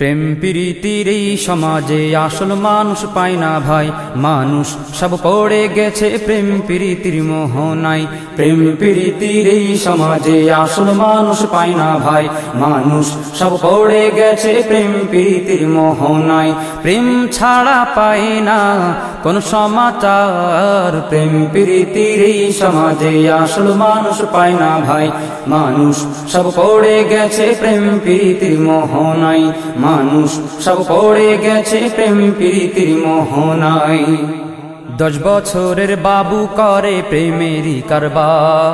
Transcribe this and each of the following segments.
প্রেম প্রীতির এই সমাজে আসল মানুষ পায় না ভাই। মানুষ সব পড়ে গেছে প্রেম প্রীতির মোহনায়। প্রেম প্রীতির এই সমাজে আসল মানুষ পায় না ভাই। মানুষ সব পড়ে গেছে প্রেম প্রীতির মোহনায়। প্রেম ছাড়া পায় না কোন সমাচার। প্রেম প্রীতির এই সমাজে আসল মানুষ পায় না ভাই। মানুষ সব পড়ে গেছে প্রেম প্রীতির মোহনায়। মানুষ সব পড়ে গেছে প্রেম প্রীতির মোহনায়। দশ বছরের বাবু করে প্রেমেরই কারবার।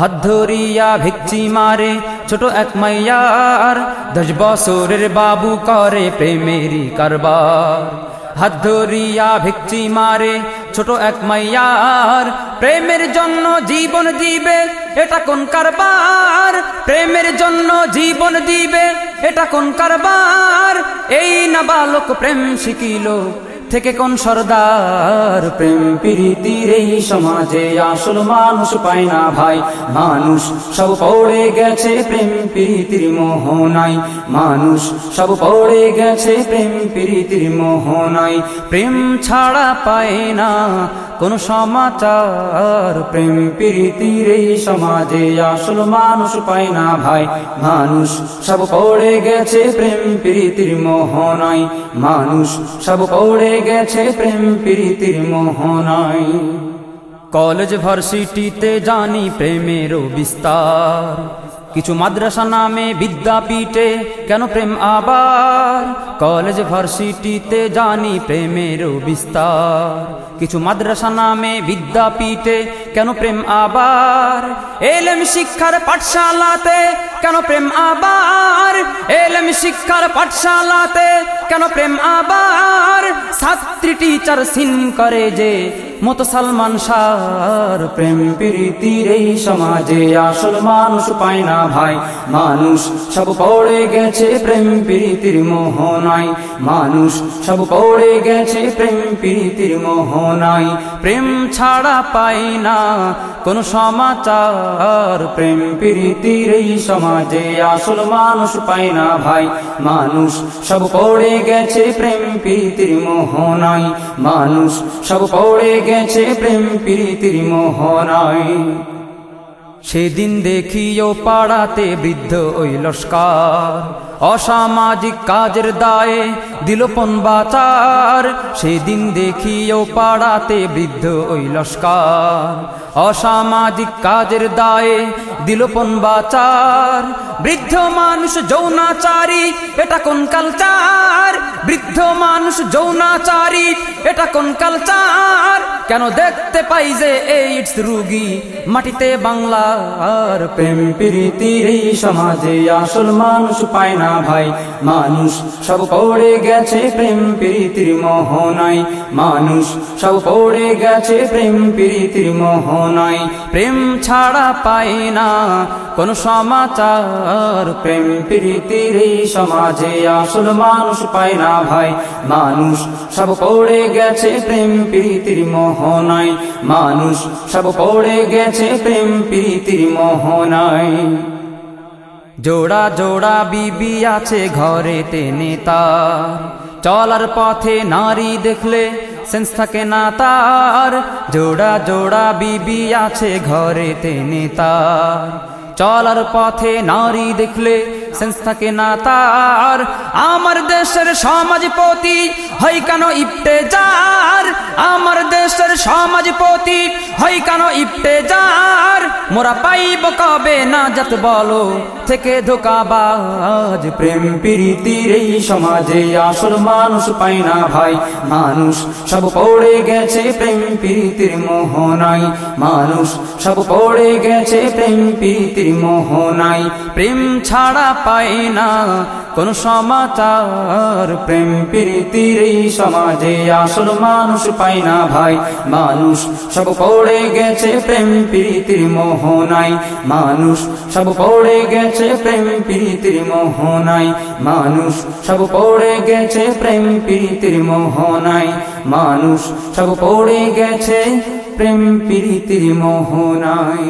হাত ধরিয়া ভিক্ষি মারে ছোট এক মাইয়ার। দশ বছরের বাবু করে প্রেমেরই কারবার। হাত ধরিয়া ভিক্ষি মারে ছোট এক মাইয়ার। প্রেমের জন্য জীবন দিবে, এটা কোন কারবার? প্রেমের জন্য জীবন দিবে। এটা কোন কারবার? এই না বালক প্রেম শিখিল। থেকে কোন সর্দার? প্রেম প্রীতির এই সমাজে আসল মানুষ পায় না ভাই। মানুষ সব পড়ে গেছে প্রেম প্রীতির মোহনাই মানুষ সব পড়ে গেছে প্রেম প্রীতির মোহনাই প্রেম ছাড়া পায় না কোন সমাচার, প্রেম প্রীতির এই সমাজে আসল মানুষ পায় না ভাই। মানুষ সব পড়ে গেছে প্রেম প্রীতির মোহনাই মানুষ সব পড়ে গেছে প্রেম প্রীতির মোহনাই কলেজ ভার্সিটিতে জানি প্রেমেরও বিস্তার। কিছু মাদ্রাসা নামে বিদ্যাপীঠে, কেন প্রেম আবার? কলেজ ভার্সিটিতে জানি প্রেমেরও বিস্তার। কিছু মাদ্রাসা নামে বিদ্যাপীঠে, কেন প্রেম আবার? এলেম শিক্ষার পাঠশালাতে, কেন প্রেম আবার? এলেম শিক্ষার পাঠশালাতে, কেন প্রেম আবার? ছাত্রী টিচার সিন করে যে মতো সালমান সার প্রেম প্রীতির এই সমাজে আসল মানুষ পায় না ভাই। মানুষ সব পড়ে গেছে প্রেম প্রীতির মোহনাই মানুষ সব পড়ে গেছে প্রেম প্রীতির মোহনাই প্রেম ছাড়া পায় না কোন সমাচার। প্রেম প্রীতির এই সমাজে আসল মানুষ পায় না ভাই। মানুষ সব পড়ে গেছে প্রেম প্রীতির মোহনাই মানুষ সব পড়ে গেছে প্রেম প্রীতির মোহনায়। সেদিন দেখিও পাড়াতে বৃদ্ধ ওই লস্কার। অসামাজিক কাজের দায়ে দিলপন বাচার সেদিন দেখিও পাড়াতে বৃদ্ধ ওই লস্কার। অসামাজিক কাজের দায়ে দিলপন বাচার। বৃদ্ধ মানুষ যৌনাচারী, এটা কোন কালচার? বৃদ্ধ মানুষ যৌনাচারী, এটা কোন কালচার? কেন দেখতে পাই যে এইডস রুগী? মাটিতে বাংলার প্রেম প্রীতির এই সমাজে আসল মানুষ পায় না ভাই। মানুষ সব পড়ে গেছে প্রেম প্রীতির মোহনাই মানুষ সব পড়ে গেছে প্রেম প্রীতির মোহনাই প্রেম ছাড়া পায় না কোন সমাচার, প্রেম প্রীতির এই সমাজে আসল মানুষ পায় না ভাই। মানুষ সব পড়ে গেছে প্রেম, প্রীতির মোহনাই মানুষ সব পড়ে গেছে প্রেম, প্রীতির মোহনাই জোড়া জোড়া বিবি আছে ঘরেতে নেতার চলার পথে নারী দেখলে সেন্স থাকে না তার। জোড়া জোড়া বিবি আছে ঘরে তেনে তার চলার পথে নারী দেখলে সেন্স থাকে না তার। আমার দেশের সমাজপতি হয় কেন ইপটে যার আমার দেশের সমাজপতি, হয় কেন ইপটে যার মোরা পাইব কবে না যাত বলো? থেকে ধোকাবাজ, প্রেম প্রীতির এই সমাজে আসল মানুষ পায় না ভাই। মানুষ সব পড়ে গেছে প্রেম প্রীতির মোহনাই মানুষ সব পড়ে গেছে প্রেম প্রীতির মোহনাই প্রেম ছাড়া পায় না কোন সমাচার। প্রেম প্রীতির এই সমাজে আসল মানুষ পায় না ভাই। মানুষ সব পড়ে গেছে প্রেম প্রীতির মোহনাই মানুষ সব পড়ে গেছে প্রেম প্রীতির মোহনাই মানুষ সব পড়ে গেছে প্রেম প্রীতির মোহনাই মানুষ সব পড়ে গেছে প্রেম প্রীতির মোহনাই